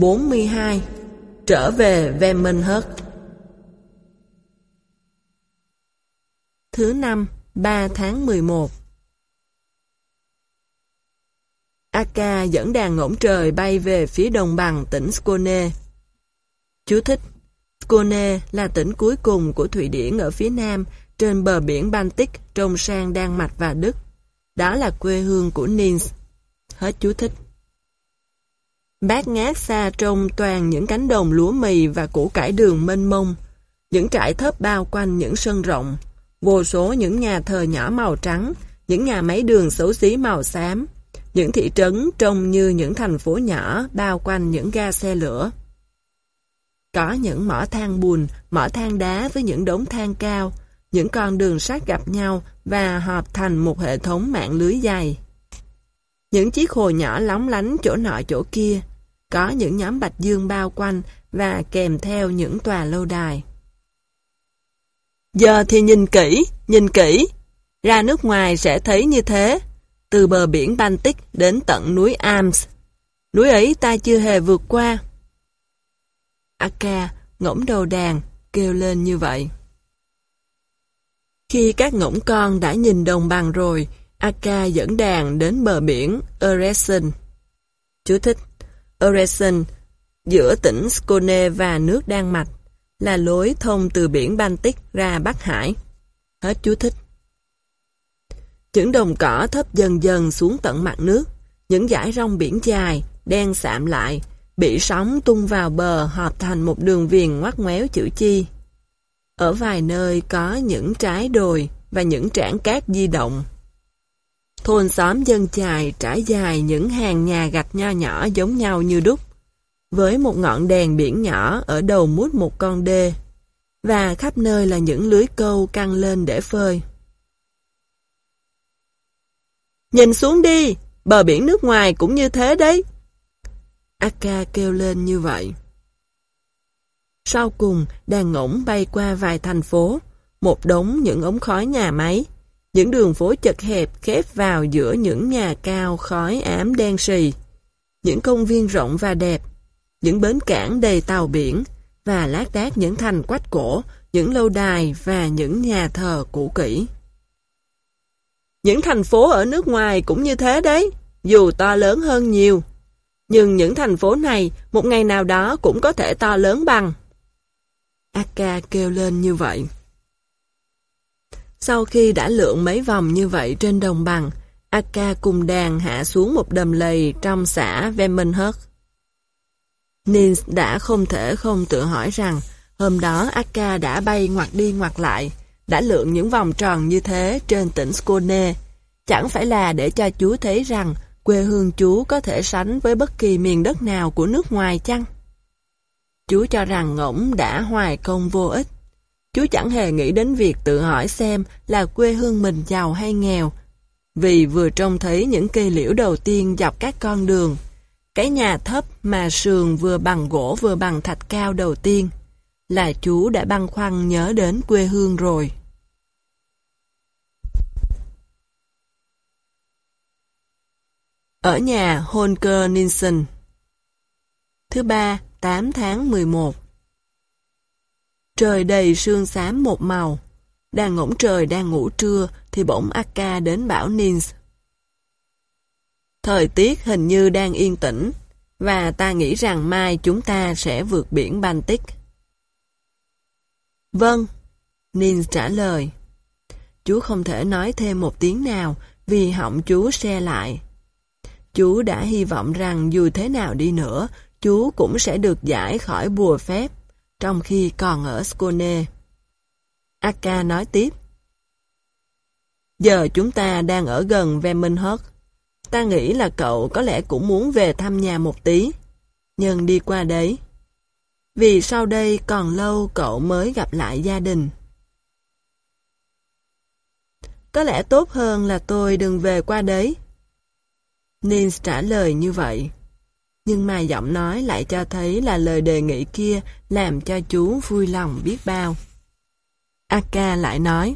42 Trở về Vemenhut Thứ năm 3 tháng 11 Aka dẫn đàn ngỗng trời bay về phía đồng bằng tỉnh Skåne. Chú thích Skåne là tỉnh cuối cùng của Thụy Điển ở phía nam, trên bờ biển Baltic, trông sang Đan Mạch và Đức. Đó là quê hương của Nins. Hết chú thích. Bát ngát xa trông toàn những cánh đồng lúa mì và củ cải đường mênh mông, những trại thấp bao quanh những sân rộng, vô số những nhà thờ nhỏ màu trắng, những nhà máy đường xấu xí màu xám, những thị trấn trông như những thành phố nhỏ bao quanh những ga xe lửa. Có những mỏ than bùn, mỏ than đá với những đống than cao, những con đường sắt gặp nhau và hợp thành một hệ thống mạng lưới dày. Những chiếc hồ nhỏ lóng lánh chỗ nọ chỗ kia, có những nhóm bạch dương bao quanh và kèm theo những tòa lâu đài. Giờ thì nhìn kỹ, nhìn kỹ. Ra nước ngoài sẽ thấy như thế. Từ bờ biển Baltic đến tận núi Alps. Núi ấy ta chưa hề vượt qua. Aka ngỗng đầu đàn, kêu lên như vậy. Khi các ngỗng con đã nhìn đồng bằng rồi, Aka dẫn đàn đến bờ biển Öresund. Chú thích Øresund, giữa tỉnh Skåne và nước Đan Mạch, là lối thông từ biển Baltic ra Bắc Hải. Hết chú thích. Những đồng cỏ thấp dần dần xuống tận mặt nước, những dải rong biển dài, đen sạm lại, bị sóng tung vào bờ hợp thành một đường viền ngoắt ngoéo chữ chi. Ở vài nơi có những trái đồi và những trảng cát di động. Thôn xóm dân chài trải dài những hàng nhà gạch nho nhỏ giống nhau như đúc, với một ngọn đèn biển nhỏ ở đầu mút một con đê, và khắp nơi là những lưới câu căng lên để phơi. Nhìn xuống đi, bờ biển nước ngoài cũng như thế đấy. Akka kêu lên như vậy. Sau cùng, đàn ngỗng bay qua vài thành phố, một đống những ống khói nhà máy, những đường phố chật hẹp khép vào giữa những nhà cao khói ám đen sì, những công viên rộng và đẹp, những bến cảng đầy tàu biển, và lát đác những thành quách cổ, những lâu đài và những nhà thờ cũ kỹ. Những thành phố ở nước ngoài cũng như thế đấy, dù to lớn hơn nhiều. Nhưng những thành phố này một ngày nào đó cũng có thể to lớn bằng. Aka kêu lên như vậy. Sau khi đã lượn mấy vòng như vậy trên đồng bằng, akka cùng đàn hạ xuống một đầm lầy trong xã Vemenhut. Nins đã không thể không tự hỏi rằng hôm đó akka đã bay ngoặt đi ngoặt lại, đã lượn những vòng tròn như thế trên tỉnh Skåne, chẳng phải là để cho chú thấy rằng quê hương chú có thể sánh với bất kỳ miền đất nào của nước ngoài chăng? Chú cho rằng ngỗng đã hoài công vô ích. Chú chẳng hề nghĩ đến việc tự hỏi xem là quê hương mình giàu hay nghèo, vì vừa trông thấy những cây liễu đầu tiên dọc các con đường, cái nhà thấp mà sườn vừa bằng gỗ vừa bằng thạch cao đầu tiên, là chú đã băn khoăn nhớ đến quê hương rồi. Ở nhà Holger Nielsen Thứ ba, 8 tháng 11 Trời đầy sương xám một màu. Đang ngỗng trời đang ngủ trưa thì bỗng Akka đến bảo Nins. Thời tiết hình như đang yên tĩnh và ta nghĩ rằng mai chúng ta sẽ vượt biển Baltic. Vâng, Nins trả lời. Chú không thể nói thêm một tiếng nào vì họng chú xe lại. Chú đã hy vọng rằng dù thế nào đi nữa, chú cũng sẽ được giải khỏi bùa phép, trong khi còn ở Skone. Akka nói tiếp. Giờ chúng ta đang ở gần Vemenhut. Ta nghĩ là cậu có lẽ cũng muốn về thăm nhà một tí. Nhưng đi qua đấy. Vì sau đây còn lâu cậu mới gặp lại gia đình. Có lẽ tốt hơn là tôi đừng về qua đấy. Nils trả lời như vậy. Nhưng mà giọng nói lại cho thấy là lời đề nghị kia làm cho chú vui lòng biết bao. Aka lại nói.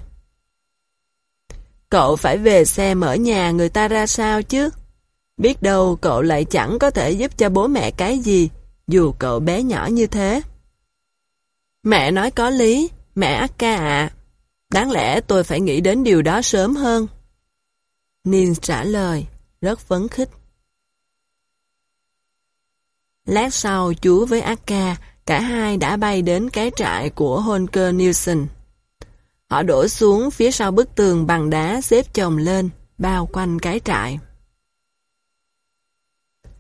Cậu phải về xem ở nhà người ta ra sao chứ. Biết đâu cậu lại chẳng có thể giúp cho bố mẹ cái gì, dù cậu bé nhỏ như thế. Mẹ nói có lý, mẹ Akka ạ. Đáng lẽ tôi phải nghĩ đến điều đó sớm hơn. Nin trả lời, rất phấn khích. Lát sau chú với Akka, cả hai đã bay đến cái trại của Holger Nielsen. Họ đổ xuống phía sau bức tường bằng đá xếp chồng lên, bao quanh cái trại.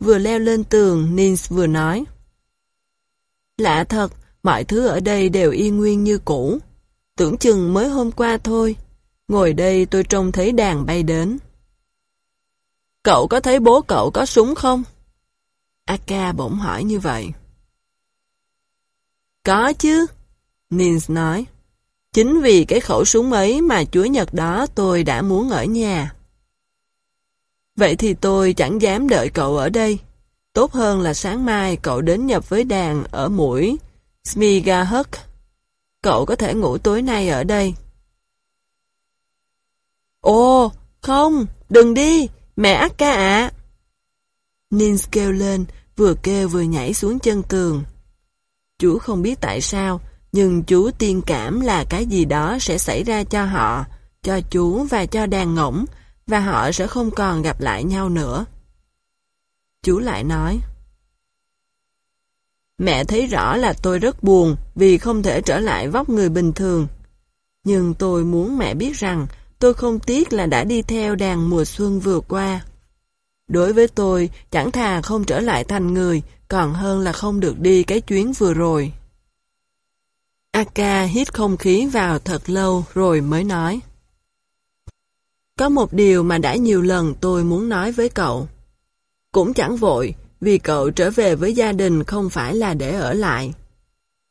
Vừa leo lên tường, Nins vừa nói. Lạ thật, mọi thứ ở đây đều y nguyên như cũ. Tưởng chừng mới hôm qua thôi. Ngồi đây tôi trông thấy đàn bay đến. Cậu có thấy bố cậu có súng không? Aka bỗng hỏi như vậy. Có chứ, Nins nói. Chính vì cái khẩu súng ấy mà Chúa Nhật đó tôi đã muốn ở nhà. Vậy thì tôi chẳng dám đợi cậu ở đây. Tốt hơn là sáng mai cậu đến nhập với đàn ở mũi Smigahuk. Cậu có thể ngủ tối nay ở đây. Ồ, không, đừng đi, mẹ Akka ạ. Nins kêu lên, vừa kêu vừa nhảy xuống chân tường. Chú không biết tại sao, nhưng chú tiên cảm là cái gì đó sẽ xảy ra cho họ, cho chú và cho đàn ngỗng, và họ sẽ không còn gặp lại nhau nữa. Chú lại nói, Mẹ thấy rõ là tôi rất buồn vì không thể trở lại vóc người bình thường. Nhưng tôi muốn mẹ biết rằng tôi không tiếc là đã đi theo đàn mùa xuân vừa qua. Đối với tôi, chẳng thà không trở lại thành người, còn hơn là không được đi cái chuyến vừa rồi. Aka hít không khí vào thật lâu rồi mới nói. Có một điều mà đã nhiều lần tôi muốn nói với cậu. Cũng chẳng vội, vì cậu trở về với gia đình không phải là để ở lại.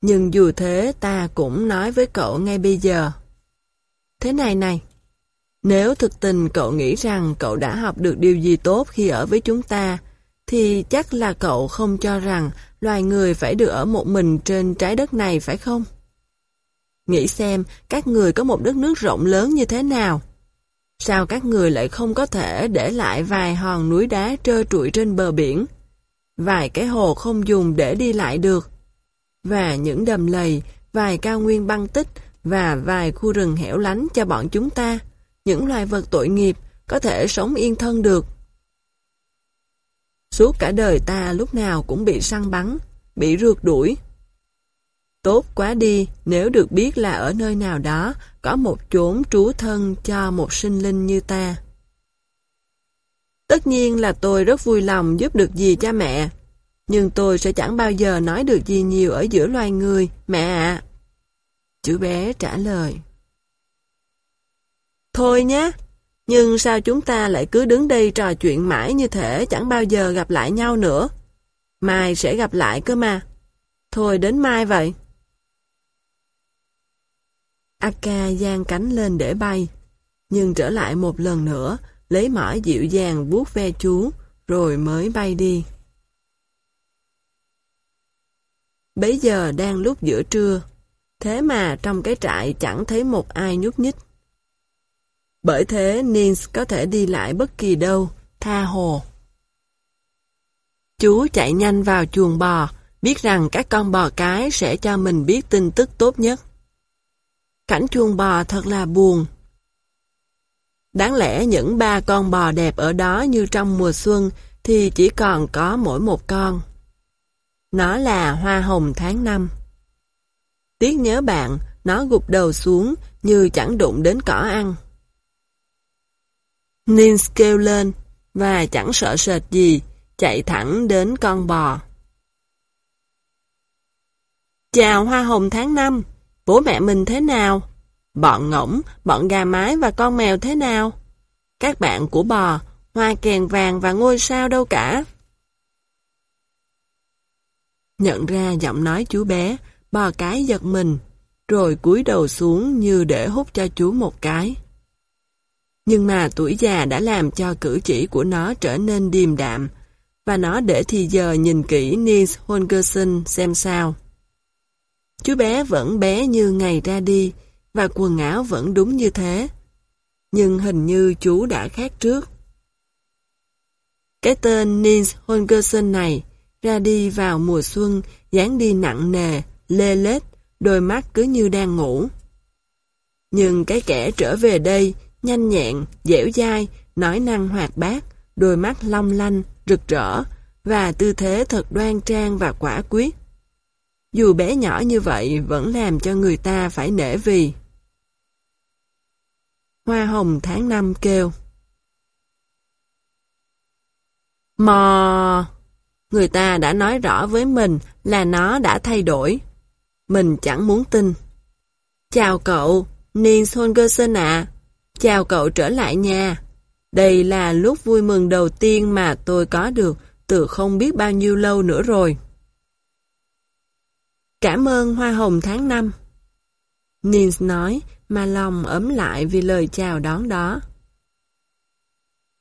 Nhưng dù thế ta cũng nói với cậu ngay bây giờ. Thế này này, nếu thực tình cậu nghĩ rằng cậu đã học được điều gì tốt khi ở với chúng ta, thì chắc là cậu không cho rằng loài người phải được ở một mình trên trái đất này phải không? Nghĩ xem các người có một đất nước rộng lớn như thế nào. Sao các người lại không có thể để lại vài hòn núi đá trơ trụi trên bờ biển? Vài cái hồ không dùng để đi lại được. Và những đầm lầy, vài cao nguyên băng tích và vài khu rừng hẻo lánh cho bọn chúng ta, những loài vật tội nghiệp, có thể sống yên thân được. Suốt cả đời ta lúc nào cũng bị săn bắn, bị rượt đuổi. Tốt quá đi nếu được biết là ở nơi nào đó có một chốn trú thân cho một sinh linh như ta. Tất nhiên là tôi rất vui lòng giúp được gì cha mẹ, nhưng tôi sẽ chẳng bao giờ nói được gì nhiều ở giữa loài người, mẹ ạ. Chú bé trả lời. Thôi nhé, nhưng sao chúng ta lại cứ đứng đây trò chuyện mãi như thế chẳng bao giờ gặp lại nhau nữa? Mai sẽ gặp lại cơ mà. Thôi đến mai vậy. Aka giang cánh lên để bay, nhưng trở lại một lần nữa, lấy mỏ dịu dàng vuốt ve chú, rồi mới bay đi. Bấy giờ đang lúc giữa trưa, thế mà trong cái trại chẳng thấy một ai nhúc nhích. Bởi thế Nins có thể đi lại bất kỳ đâu, tha hồ. Chú chạy nhanh vào chuồng bò, biết rằng các con bò cái sẽ cho mình biết tin tức tốt nhất. Cảnh chuồng bò thật là buồn. Đáng lẽ những ba con bò đẹp ở đó như trong mùa xuân thì chỉ còn có mỗi một con. Nó là hoa hồng tháng năm. Tiếc nhớ bạn, nó gục đầu xuống như chẳng đụng đến cỏ ăn. Nins kêu lên và chẳng sợ sệt gì, chạy thẳng đến con bò. Chào hoa hồng tháng năm, bố mẹ mình thế nào? Bọn ngỗng, bọn gà mái và con mèo thế nào? Các bạn của bò, hoa kèn vàng và ngôi sao đâu cả? Nhận ra giọng nói chú bé, bò cái giật mình, rồi cúi đầu xuống như để hút cho chú một cái. Nhưng mà tuổi già đã làm cho cử chỉ của nó trở nên điềm đạm, và nó để thì giờ nhìn kỹ Nils Holgersen xem sao. Chú bé vẫn bé như ngày ra đi, và quần áo vẫn đúng như thế. Nhưng hình như chú đã khác trước. Cái tên Nils Holgersen này ra đi vào mùa xuân, dáng đi nặng nề, lê lết, đôi mắt cứ như đang ngủ. Nhưng cái kẻ trở về đây, nhanh nhẹn, dẻo dai, nói năng hoạt bát, đôi mắt long lanh, rực rỡ, và tư thế thật đoan trang và quả quyết. Dù bé nhỏ như vậy vẫn làm cho người ta phải nể vì. Hoa hồng tháng năm kêu. Mò! Người ta đã nói rõ với mình là nó đã thay đổi. Mình chẳng muốn tin. Chào cậu, Nils Holgersen ạ. Chào cậu trở lại nhà. Đây là lúc vui mừng đầu tiên mà tôi có được từ không biết bao nhiêu lâu nữa rồi. Cảm ơn Hoa Hồng tháng 5. Nils nói mà lòng ấm lại vì lời chào đón đó.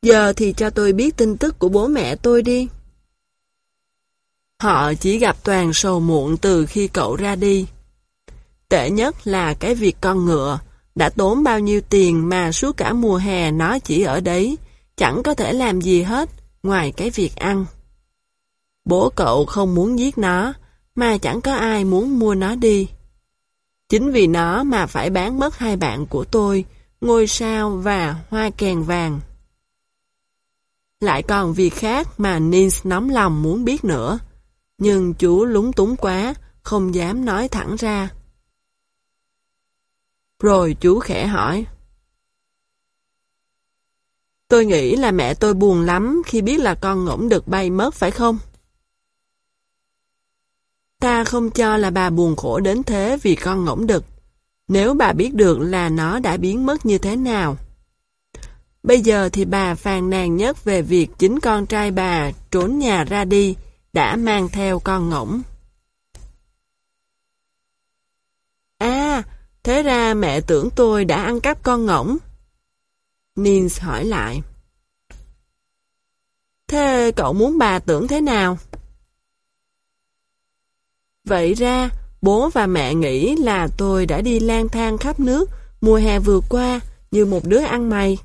Giờ thì cho tôi biết tin tức của bố mẹ tôi đi. Họ chỉ gặp toàn sầu muộn từ khi cậu ra đi. Tệ nhất là cái việc con ngựa, đã tốn bao nhiêu tiền mà suốt cả mùa hè nó chỉ ở đấy, chẳng có thể làm gì hết ngoài cái việc ăn. Bố cậu không muốn giết nó, mà chẳng có ai muốn mua nó đi. Chính vì nó mà phải bán mất hai bạn của tôi, ngôi sao và hoa kèn vàng. Lại còn việc khác mà Nins nóng lòng muốn biết nữa. Nhưng chú lúng túng quá, không dám nói thẳng ra. Rồi chú khẽ hỏi. Tôi nghĩ là mẹ tôi buồn lắm khi biết là con ngỗng được bay mất phải không? Ta không cho là bà buồn khổ đến thế vì con ngỗng đực. Nếu bà biết được là nó đã biến mất như thế nào. Bây giờ thì bà phàn nàn nhất về việc chính con trai bà trốn nhà ra đi, đã mang theo con ngỗng. À, thế ra mẹ tưởng tôi đã ăn cắp con ngỗng. Nins hỏi lại. Thế cậu muốn bà tưởng thế nào? Vậy ra, bố và mẹ nghĩ là tôi đã đi lang thang khắp nước mùa hè vừa qua như một đứa ăn mày.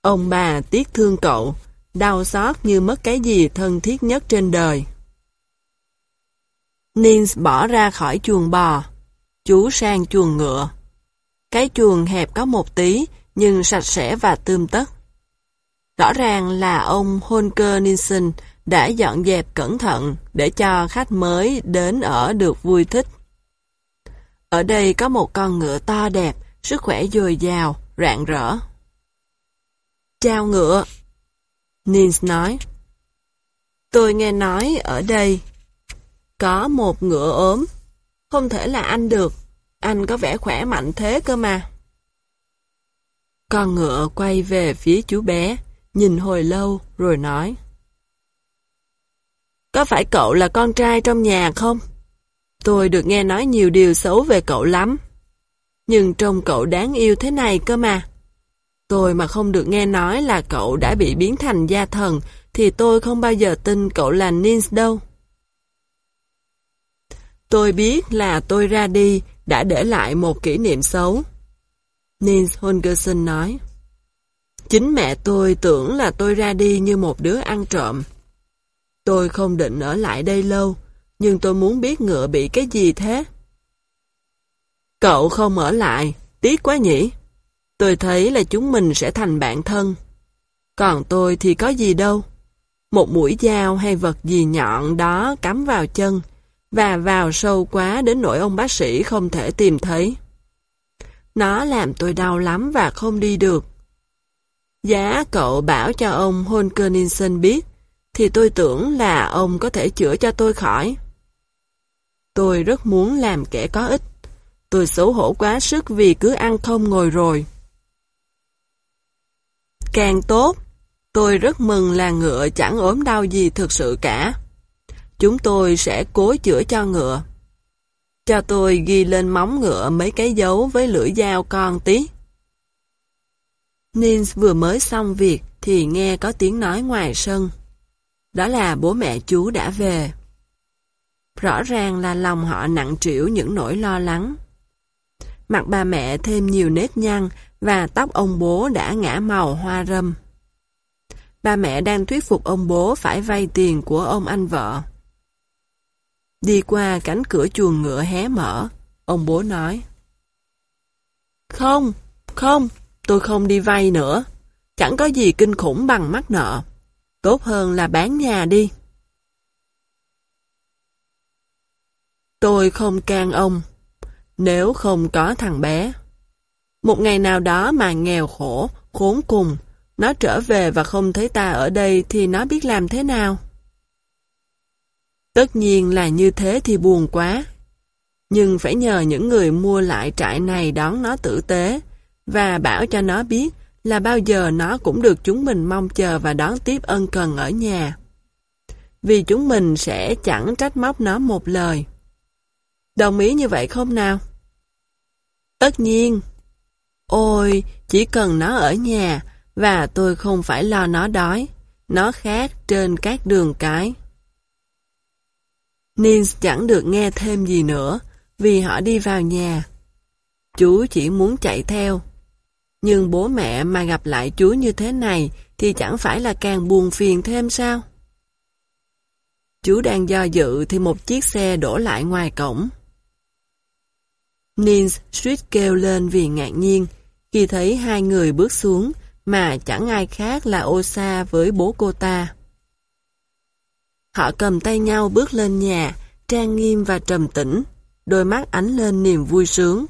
Ông bà tiếc thương cậu, đau xót như mất cái gì thân thiết nhất trên đời. Nins bỏ ra khỏi chuồng bò, chú sang chuồng ngựa. Cái chuồng hẹp có một tí, nhưng sạch sẽ và tươm tất. Rõ ràng là ông Holger Nielsen đã dọn dẹp cẩn thận để cho khách mới đến ở được vui thích. Ở đây có một con ngựa to đẹp, sức khỏe dồi dào, rạng rỡ. Chào ngựa. Nins nói. Tôi nghe nói ở đây có một ngựa ốm. Không thể là anh được. Anh có vẻ khỏe mạnh thế cơ mà. Con ngựa quay về phía chú bé, nhìn hồi lâu rồi nói. Có phải cậu là con trai trong nhà không? Tôi được nghe nói nhiều điều xấu về cậu lắm. Nhưng trông cậu đáng yêu thế này cơ mà. Tôi mà không được nghe nói là cậu đã bị biến thành gia thần, thì tôi không bao giờ tin cậu là Nins đâu. Tôi biết là tôi ra đi đã để lại một kỷ niệm xấu. Nils Holgersen nói. Chính mẹ tôi tưởng là tôi ra đi như một đứa ăn trộm. Tôi không định ở lại đây lâu, nhưng tôi muốn biết ngựa bị cái gì thế. Cậu không ở lại, tiếc quá nhỉ? Tôi thấy là chúng mình sẽ thành bạn thân. Còn tôi thì có gì đâu. Một mũi dao hay vật gì nhọn đó cắm vào chân, và vào sâu quá đến nỗi ông bác sĩ không thể tìm thấy. Nó làm tôi đau lắm và không đi được. Giá cậu bảo cho ông Holkerninson biết, thì tôi tưởng là ông có thể chữa cho tôi khỏi. Tôi rất muốn làm kẻ có ích. Tôi xấu hổ quá sức vì cứ ăn không ngồi rồi. Càng tốt, tôi rất mừng là ngựa chẳng ốm đau gì thực sự cả. Chúng tôi sẽ cố chữa cho ngựa. Cho tôi ghi lên móng ngựa mấy cái dấu với lưỡi dao con tí. Nins vừa mới xong việc thì nghe có tiếng nói ngoài sân. Đó là bố mẹ chú đã về. Rõ ràng là lòng họ nặng trĩu những nỗi lo lắng. Mặt bà mẹ thêm nhiều nếp nhăn và tóc ông bố đã ngã màu hoa râm. bà mẹ đang thuyết phục ông bố phải vay tiền của ông anh vợ. Đi qua cánh cửa chuồng ngựa hé mở, ông bố nói. Không, không, tôi không đi vay nữa. Chẳng có gì kinh khủng bằng mắc nợ. Tốt hơn là bán nhà đi. Tôi không can ông, nếu không có thằng bé. Một ngày nào đó mà nghèo khổ, khốn cùng, nó trở về và không thấy ta ở đây thì nó biết làm thế nào? Tất nhiên là như thế thì buồn quá. Nhưng phải nhờ những người mua lại trại này đón nó tử tế và bảo cho nó biết là bao giờ nó cũng được chúng mình mong chờ và đón tiếp ân cần ở nhà. Vì chúng mình sẽ chẳng trách móc nó một lời. Đồng ý như vậy không nào? Tất nhiên. Ôi, chỉ cần nó ở nhà và tôi không phải lo nó đói. Nó khác trên các đường cái. Nins chẳng được nghe thêm gì nữa, vì họ đi vào nhà. Chú chỉ muốn chạy theo. Nhưng bố mẹ mà gặp lại chú như thế này thì chẳng phải là càng buồn phiền thêm sao? Chú đang do dự thì một chiếc xe đổ lại ngoài cổng. Nins suýt kêu lên vì ngạc nhiên khi thấy hai người bước xuống mà chẳng ai khác là Osa với bố cô ta. Họ cầm tay nhau bước lên nhà, trang nghiêm và trầm tĩnh, đôi mắt ánh lên niềm vui sướng.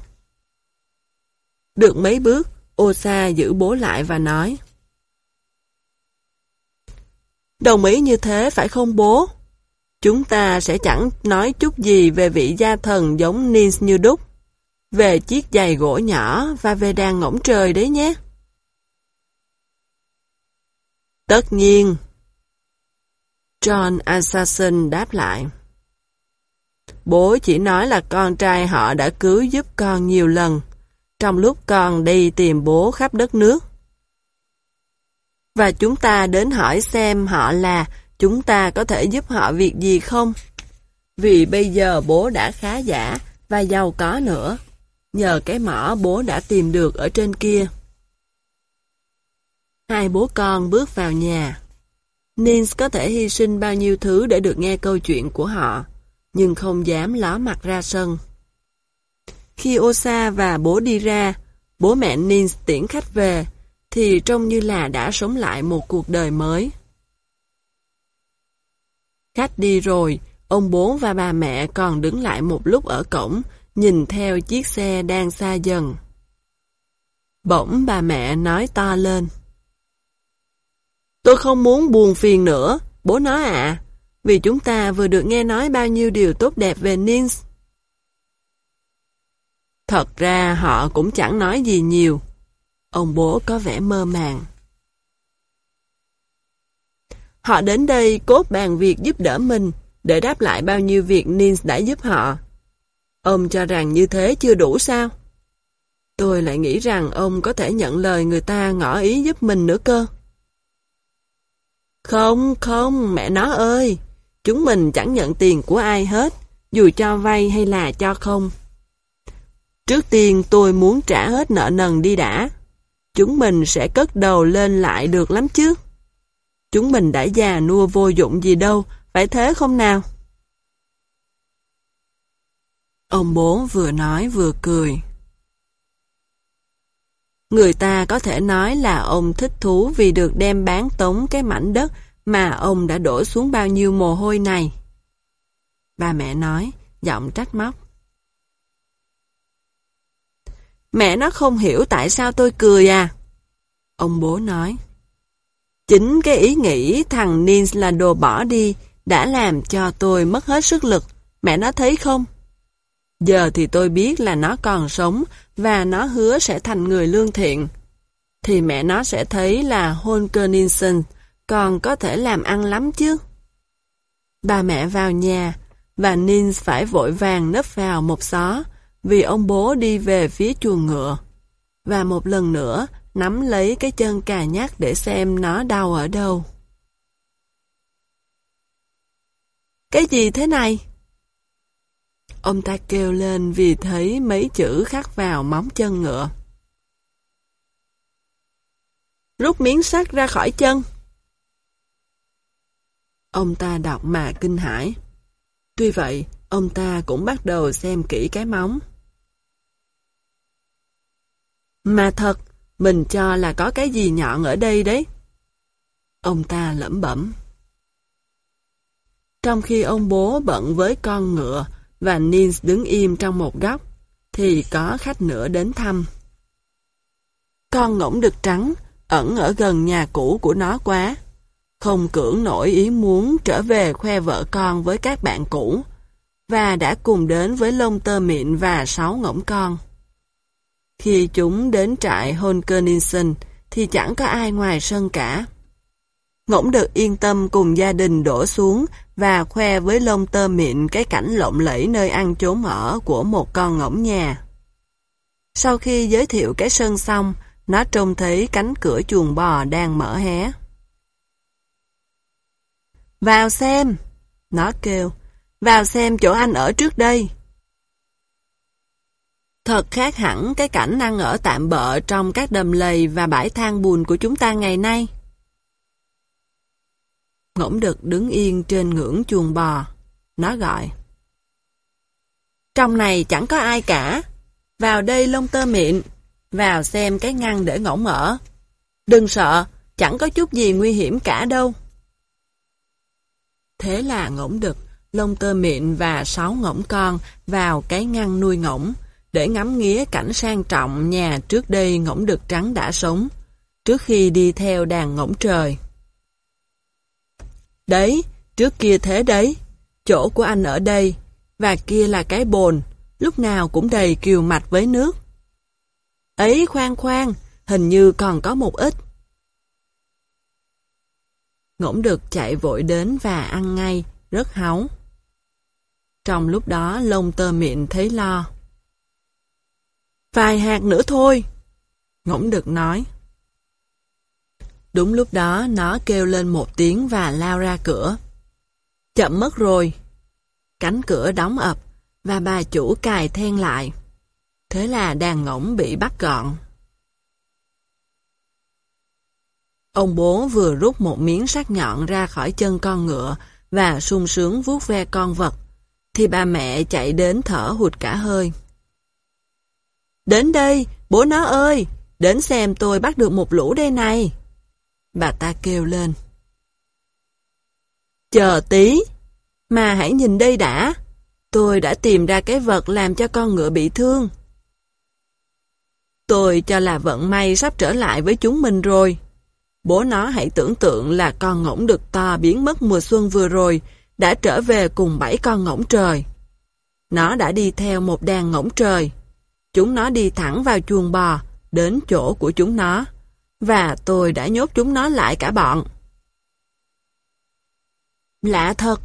Được mấy bước, Osa giữ bố lại và nói Đồng ý như thế phải không bố? Chúng ta sẽ chẳng nói chút gì về vị gia thần giống Nins như đúc, về chiếc giày gỗ nhỏ và về đàn ngỗng trời đấy nhé. Tất nhiên. John Assassin đáp lại. Bố chỉ nói là con trai họ đã cứu giúp con nhiều lần, trong lúc con đi tìm bố khắp đất nước. Và chúng ta đến hỏi xem họ là chúng ta có thể giúp họ việc gì không? Vì bây giờ bố đã khá giả và giàu có nữa, nhờ cái mỏ bố đã tìm được ở trên kia. Hai bố con bước vào nhà. Nins có thể hy sinh bao nhiêu thứ để được nghe câu chuyện của họ, nhưng không dám ló mặt ra sân. Khi Osa và bố đi ra, bố mẹ Nins tiễn khách về, thì trông như là đã sống lại một cuộc đời mới. Khách đi rồi, ông bố và bà mẹ còn đứng lại một lúc ở cổng, nhìn theo chiếc xe đang xa dần. Bỗng bà mẹ nói to lên. Tôi không muốn buồn phiền nữa, bố nói ạ, vì chúng ta vừa được nghe nói bao nhiêu điều tốt đẹp về Nins. Thật ra họ cũng chẳng nói gì nhiều. Ông bố có vẻ mơ màng. Họ đến đây cốt bàn việc giúp đỡ mình để đáp lại bao nhiêu việc Nins đã giúp họ. Ông cho rằng như thế chưa đủ sao? Tôi lại nghĩ rằng ông có thể nhận lời người ta ngỏ ý giúp mình nữa cơ. Không, không, mẹ nó ơi, chúng mình chẳng nhận tiền của ai hết, dù cho vay hay là cho không. Trước tiên tôi muốn trả hết nợ nần đi đã. Chúng mình sẽ cất đầu lên lại được lắm chứ. Chúng mình đã già nua vô dụng gì đâu, phải thế không nào? Ông bố vừa nói vừa cười. Người ta có thể nói là ông thích thú vì được đem bán tống cái mảnh đất mà ông đã đổ xuống bao nhiêu mồ hôi này. Ba mẹ nói, giọng trách móc. Mẹ nó không hiểu tại sao tôi cười à. Ông bố nói. Chính cái ý nghĩ thằng Nins là đồ bỏ đi đã làm cho tôi mất hết sức lực. Mẹ nó thấy không? Giờ thì tôi biết là nó còn sống và nó hứa sẽ thành người lương thiện. Thì mẹ nó sẽ thấy là Holger Nielsen còn có thể làm ăn lắm chứ. Bà mẹ vào nhà và Nins phải vội vàng nấp vào một xó vì ông bố đi về phía chuồng ngựa. Và một lần nữa, nắm lấy cái chân cà nhắc để xem nó đau ở đâu. Cái gì thế này? Ông ta kêu lên vì thấy mấy chữ khắc vào móng chân ngựa. Rút miếng sắt ra khỏi chân. Ông ta đọc mà kinh hãi. Tuy vậy, ông ta cũng bắt đầu xem kỹ cái móng. Mà thật, mình cho là có cái gì nhọn ở đây đấy. Ông ta lẩm bẩm. Trong khi ông bố bận với con ngựa và Nils đứng im trong một góc, thì có khách nữa đến thăm. Con ngỗng đực trắng ẩn ở gần nhà cũ của nó quá. Không cưỡng nổi ý muốn trở về khoe vợ con với các bạn cũ, và đã cùng đến với lông tơ mịn và sáu ngỗng con. Khi chúng đến trại Holkerninsen thì chẳng có ai ngoài sân cả. Ngỗng được yên tâm cùng gia đình đổ xuống và khoe với lông tơ mịn cái cảnh lộng lẫy nơi ăn trốn ở của một con ngỗng nhà. Sau khi giới thiệu cái sân xong, nó trông thấy cánh cửa chuồng bò đang mở hé. Vào xem! Nó kêu. Vào xem chỗ anh ở trước đây. Thật khác hẳn cái cảnh ăn ở tạm bợ trong các đầm lầy và bãi than bùn của chúng ta ngày nay. Ngỗng đực đứng yên trên ngưỡng chuồng bò. Nó gọi. Trong này chẳng có ai cả. Vào đây lông tơ mịn. Vào xem cái ngăn để ngỗng ở. Đừng sợ, chẳng có chút gì nguy hiểm cả đâu. Thế là ngỗng đực, lông tơ mịn và sáu ngỗng con vào cái ngăn nuôi ngỗng để ngắm nghía cảnh sang trọng nhà trước đây ngỗng đực trắng đã sống, trước khi đi theo đàn ngỗng trời. Đấy, trước kia thế đấy, chỗ của anh ở đây, và kia là cái bồn, lúc nào cũng đầy kiều mạch với nước. Ấy khoan khoan, hình như còn có một ít. Ngỗng đực chạy vội đến và ăn ngay, rất háu. Trong lúc đó lông tơ miệng thấy lo. Vài hạt nữa thôi. Ngỗng đực nói. Đúng lúc đó nó kêu lên một tiếng và lao ra cửa. Chậm mất rồi. Cánh cửa đóng ập và bà chủ cài then lại. Thế là đàn ngỗng bị bắt gọn. Ông bố vừa rút một miếng sắt nhọn ra khỏi chân con ngựa và sung sướng vuốt ve con vật, thì bà mẹ chạy đến thở hụt cả hơi. Đến đây, bố nó ơi, đến xem tôi bắt được một lũ đây này. Bà ta kêu lên. Chờ tí, mà hãy nhìn đây đã. Tôi đã tìm ra cái vật làm cho con ngựa bị thương. Tôi cho là vận may sắp trở lại với chúng mình rồi. Bố nó hãy tưởng tượng là con ngỗng được to biến mất mùa xuân vừa rồi, đã trở về cùng bảy con ngỗng trời. Nó đã đi theo một đàn ngỗng trời. Chúng nó đi thẳng vào chuồng bò, đến chỗ của chúng nó. Và tôi đã nhốt chúng nó lại cả bọn. Lạ thật.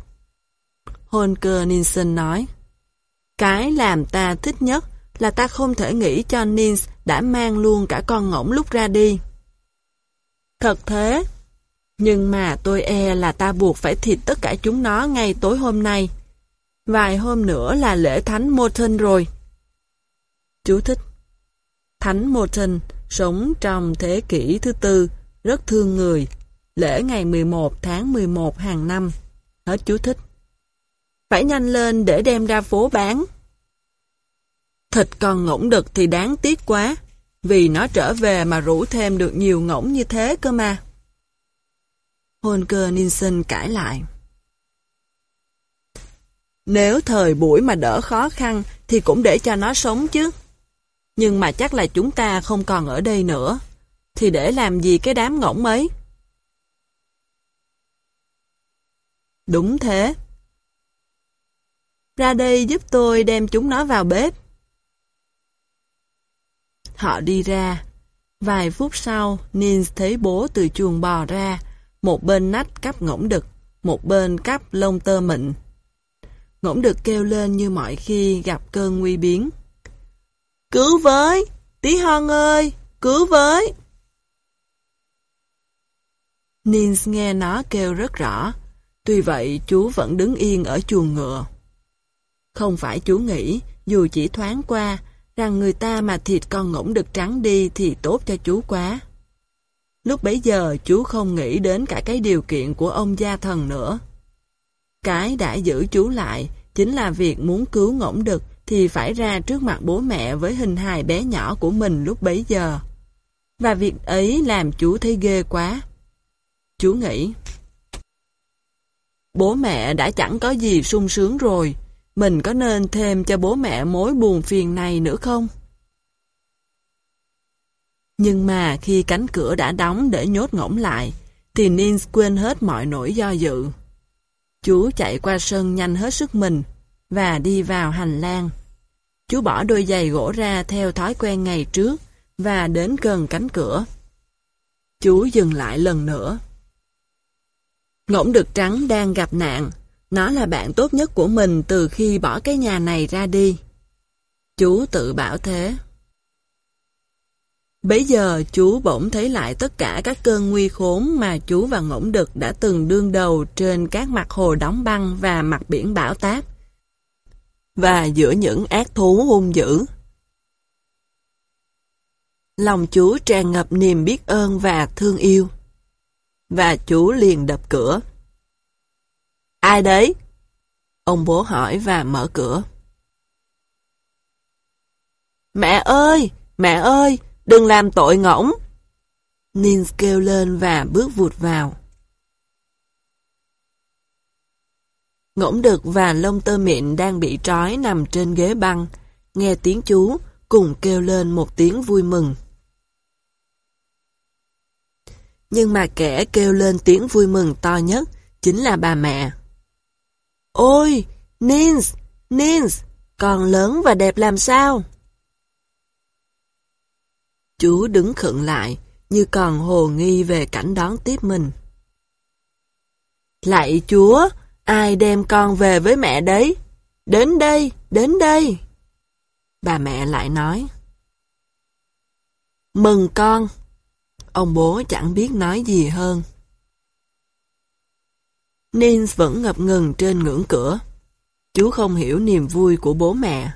Holger Nielsen nói. Cái làm ta thích nhất là ta không thể nghĩ cho Nins đã mang luôn cả con ngỗng lúc ra đi. Thật thế. Nhưng mà tôi e là ta buộc phải thịt tất cả chúng nó ngay tối hôm nay. Vài hôm nữa là lễ thánh Morton rồi. Chú thích. Thánh Morton sống trong thế kỷ thứ tư, rất thương người. Lễ ngày 11 tháng 11 hàng năm. Hết chú thích. Phải nhanh lên để đem ra phố bán. Thịt còn ngỗng đực thì đáng tiếc quá, vì nó trở về mà rủ thêm được nhiều ngỗng như thế cơ mà. Holger Nielsen cãi lại. Nếu thời buổi mà đỡ khó khăn thì cũng để cho nó sống chứ. Nhưng mà chắc là chúng ta không còn ở đây nữa. Thì để làm gì cái đám ngỗng ấy? Đúng thế. Ra đây giúp tôi đem chúng nó vào bếp. Họ đi ra. Vài phút sau, Nins thấy bố từ chuồng bò ra, một bên nách cắp ngỗng đực, một bên cắp lông tơ mịn. Ngỗng đực kêu lên như mọi khi gặp cơn nguy biến. Cứu với! Tí hon ơi! Cứu với! Nins nghe nó kêu rất rõ, tuy vậy chú vẫn đứng yên ở chuồng ngựa. Không phải chú nghĩ, dù chỉ thoáng qua, rằng người ta mà thịt con ngỗng đực trắng đi thì tốt cho chú quá. Lúc bấy giờ chú không nghĩ đến cả cái điều kiện của ông gia thần nữa. Cái đã giữ chú lại chính là việc muốn cứu ngỗng đực thì phải ra trước mặt bố mẹ với hình hài bé nhỏ của mình lúc bấy giờ. Và việc ấy làm chú thấy ghê quá. Chú nghĩ, Bố mẹ đã chẳng có gì sung sướng rồi, mình có nên thêm cho bố mẹ mối buồn phiền này nữa không? Nhưng mà khi cánh cửa đã đóng để nhốt ngỗng lại, thì Nins quên hết mọi nỗi do dự. Chú chạy qua sân nhanh hết sức mình và đi vào hành lang. Chú bỏ đôi giày gỗ ra theo thói quen ngày trước và đến gần cánh cửa. Chú dừng lại lần nữa. Ngỗng đực trắng đang gặp nạn. Nó là bạn tốt nhất của mình từ khi bỏ cái nhà này ra đi. Chú tự bảo thế. Bấy giờ chú bỗng thấy lại tất cả các cơn nguy khốn mà chú và ngỗng đực đã từng đương đầu trên các mặt hồ đóng băng và mặt biển bão táp. Và giữa những ác thú hung dữ. Lòng chú tràn ngập niềm biết ơn và thương yêu. Và chú liền đập cửa. Ai đấy? Ông bố hỏi và mở cửa. Mẹ ơi! Mẹ ơi! Đừng làm tội ngỗng! Nins kêu lên và bước vụt vào. Ngỗng đực và lông tơ mịn đang bị trói nằm trên ghế băng, nghe tiếng chú, cùng kêu lên một tiếng vui mừng. Nhưng mà kẻ kêu lên tiếng vui mừng to nhất chính là bà mẹ. Ôi, Nins, Nins, con lớn và đẹp làm sao? Chú đứng khựng lại, như còn hồ nghi về cảnh đón tiếp mình. Lạy chúa, ai đem con về với mẹ đấy? Đến đây, đến đây. Bà mẹ lại nói. Mừng con. Ông bố chẳng biết nói gì hơn. Nins vẫn ngập ngừng trên ngưỡng cửa. Chú không hiểu niềm vui của bố mẹ.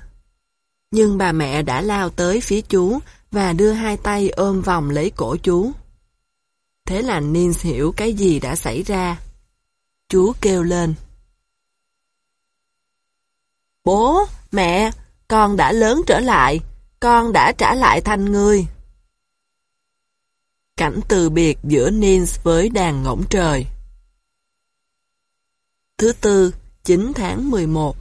Nhưng bà mẹ đã lao tới phía chú và đưa hai tay ôm vòng lấy cổ chú. Thế là Nins hiểu cái gì đã xảy ra. Chú kêu lên. Bố, mẹ, con đã lớn trở lại, con đã trả lại thành người. Cảnh từ biệt giữa Nins với đàn ngỗng trời. Thứ tư, 9 tháng 11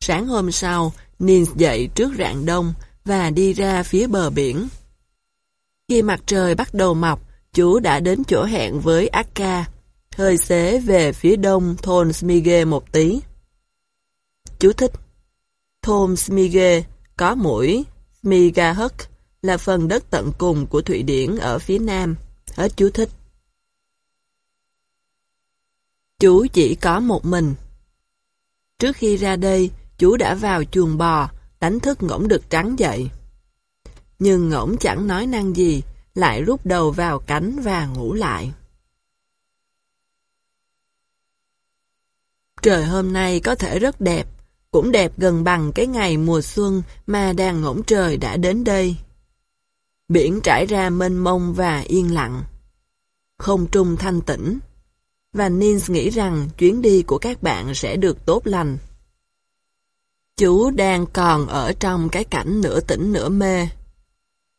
Sáng hôm sau, Nins dậy trước rạng đông và đi ra phía bờ biển. Khi mặt trời bắt đầu mọc, chú đã đến chỗ hẹn với Akka, hơi xế về phía đông thôn Smige một tí. Chú thích Thôn Smige có mũi Smigahuk là phần đất tận cùng của Thụy Điển ở phía nam. Hết chú thích. Chú chỉ có một mình. Trước khi ra đây, chú đã vào chuồng bò, đánh thức ngỗng đực trắng dậy. Nhưng ngỗng chẳng nói năng gì, lại rút đầu vào cánh và ngủ lại. Trời hôm nay có thể rất đẹp, cũng đẹp gần bằng cái ngày mùa xuân mà đàn ngỗng trời đã đến đây. Biển trải ra mênh mông và yên lặng. Không trung thanh tĩnh. Và Nins nghĩ rằng chuyến đi của các bạn sẽ được tốt lành. Chú đang còn ở trong cái cảnh nửa tỉnh nửa mê.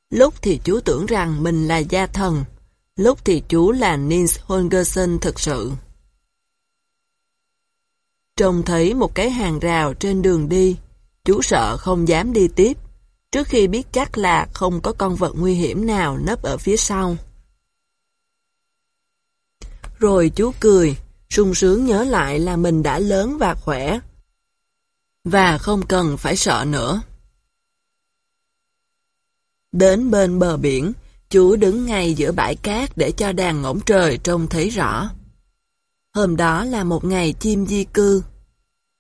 Lúc thì chú tưởng rằng mình là gia thần, lúc thì chú là Nils Holgersen thực sự. Trông thấy một cái hàng rào trên đường đi, chú sợ không dám đi tiếp, trước khi biết chắc là không có con vật nguy hiểm nào nấp ở phía sau. Rồi chú cười, sung sướng nhớ lại là mình đã lớn và khỏe, và không cần phải sợ nữa. Đến bên bờ biển, chú đứng ngay giữa bãi cát để cho đàn ngỗng trời trông thấy rõ. Hôm đó là một ngày chim di cư.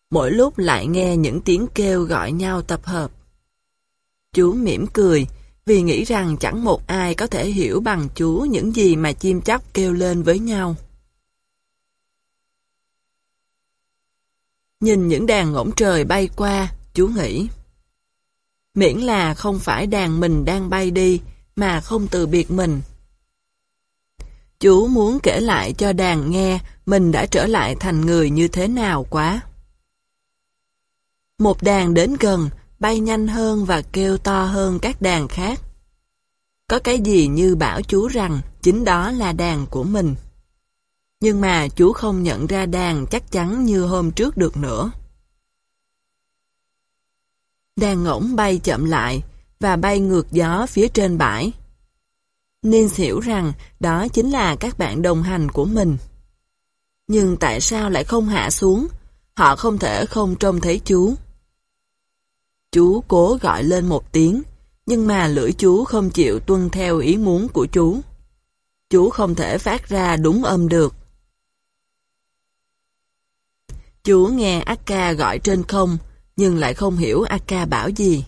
Mỗi lúc lại nghe những tiếng kêu gọi nhau tập hợp. Chú mỉm cười, vì nghĩ rằng chẳng một ai có thể hiểu bằng chú những gì mà chim chóc kêu lên với nhau. Nhìn những đàn ngỗng trời bay qua, chú nghĩ. Miễn là không phải đàn mình đang bay đi, mà không từ biệt mình. Chú muốn kể lại cho đàn nghe mình đã trở lại thành người như thế nào quá. Một đàn đến gần, bay nhanh hơn và kêu to hơn các đàn khác. Có cái gì như bảo chú rằng chính đó là đàn của mình. Nhưng mà chú không nhận ra đàn chắc chắn như hôm trước được nữa. Đàn ngỗng bay chậm lại và bay ngược gió phía trên bãi nên hiểu rằng đó chính là các bạn đồng hành của mình. Nhưng tại sao lại không hạ xuống? Họ không thể không trông thấy chú. Chú cố gọi lên một tiếng, nhưng mà lưỡi chú không chịu tuân theo ý muốn của chú. Chú không thể phát ra đúng âm được. Chú nghe Akka gọi trên không, nhưng lại không hiểu Akka bảo gì.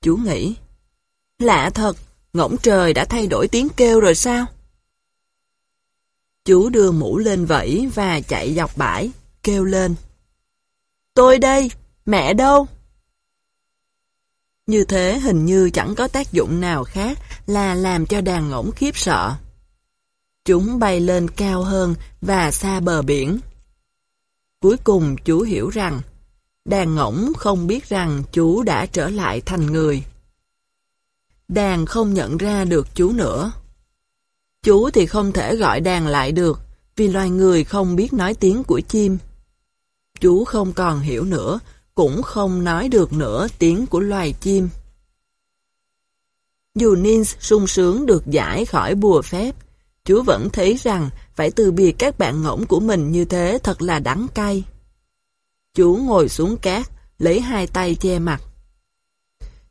Chú nghĩ, lạ thật, ngỗng trời đã thay đổi tiếng kêu rồi sao? Chú đưa mũ lên vẫy và chạy dọc bãi, kêu lên. Tôi đây, mẹ đâu? Như thế hình như chẳng có tác dụng nào khác là làm cho đàn ngỗng khiếp sợ. Chúng bay lên cao hơn và xa bờ biển. Cuối cùng chú hiểu rằng, đàn ngỗng không biết rằng chú đã trở lại thành người. Đàn không nhận ra được chú nữa. Chú thì không thể gọi đàn lại được, vì loài người không biết nói tiếng của chim. Chú không còn hiểu nữa, cũng không nói được nữa tiếng của loài chim. Dù Nins sung sướng được giải khỏi bùa phép, chú vẫn thấy rằng phải từ biệt các bạn ngỗng của mình như thế thật là đắng cay. Chú ngồi xuống cát, lấy hai tay che mặt.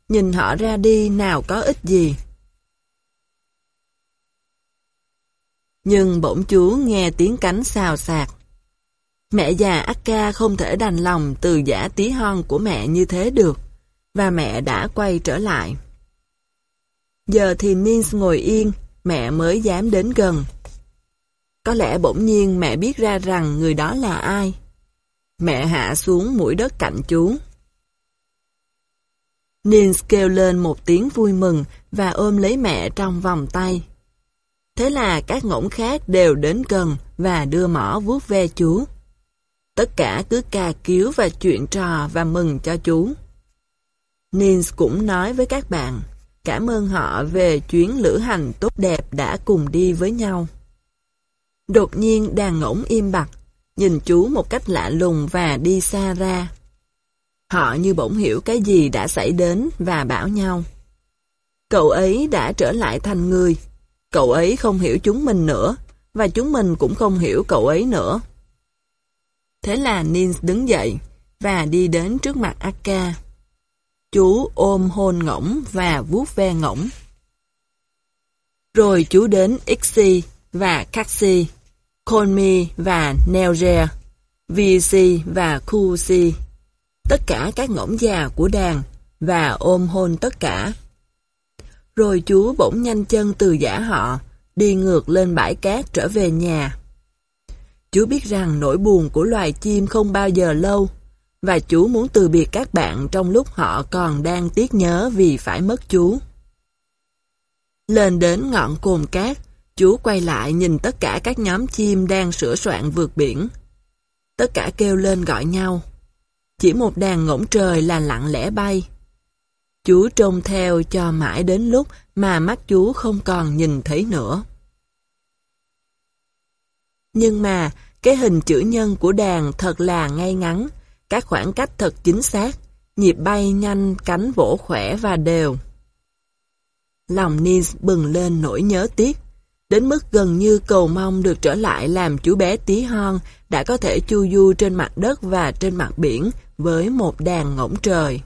Nhìn họ ra đi nào có ích gì. Nhưng bỗng chúa nghe tiếng cánh xào xạc. Mẹ già Akka không thể đành lòng từ giả tí hon của mẹ như thế được, và mẹ đã quay trở lại. Giờ thì Nins ngồi yên, mẹ mới dám đến gần. Có lẽ bỗng nhiên mẹ biết ra rằng người đó là ai. Mẹ hạ xuống mũi đất cạnh chú. Nins kêu lên một tiếng vui mừng và ôm lấy mẹ trong vòng tay. Thế là các ngỗng khác đều đến gần và đưa mỏ vuốt ve chú. Tất cả cứ ca cứu và chuyện trò và mừng cho chú. Nins cũng nói với các bạn, cảm ơn họ về chuyến lữ hành tốt đẹp đã cùng đi với nhau. Đột nhiên đàn ngỗng im bặt, nhìn chú một cách lạ lùng và đi xa ra. Họ như bỗng hiểu cái gì đã xảy đến và bảo nhau. Cậu ấy đã trở lại thành người. Cậu ấy không hiểu chúng mình nữa, và chúng mình cũng không hiểu cậu ấy nữa. Thế là Nins đứng dậy và đi đến trước mặt Akka. Chú ôm hôn ngỗng và vuốt ve ngỗng. Rồi chú đến Ixi và Kaxi, Konmi và Nelger, Visi và Kusi, tất cả các ngỗng già của đàn và ôm hôn tất cả. Rồi chúa bỗng nhanh chân từ giả họ, đi ngược lên bãi cát trở về nhà. chúa biết rằng nỗi buồn của loài chim không bao giờ lâu, và chúa muốn từ biệt các bạn trong lúc họ còn đang tiếc nhớ vì phải mất chúa. Lên đến ngọn cồn cát, chúa quay lại nhìn tất cả các nhóm chim đang sửa soạn vượt biển. Tất cả kêu lên gọi nhau. Chỉ một đàn ngỗng trời là lặng lẽ bay. Chú trông theo cho mãi đến lúc mà mắt chú không còn nhìn thấy nữa. Nhưng mà, cái hình chữ nhân của đàn thật là ngay ngắn, các khoảng cách thật chính xác, nhịp bay nhanh, cánh vỗ khỏe và đều. Lòng Nis bừng lên nỗi nhớ tiếc, đến mức gần như cầu mong được trở lại làm chú bé tí hon đã có thể chu du trên mặt đất và trên mặt biển với một đàn ngỗng trời.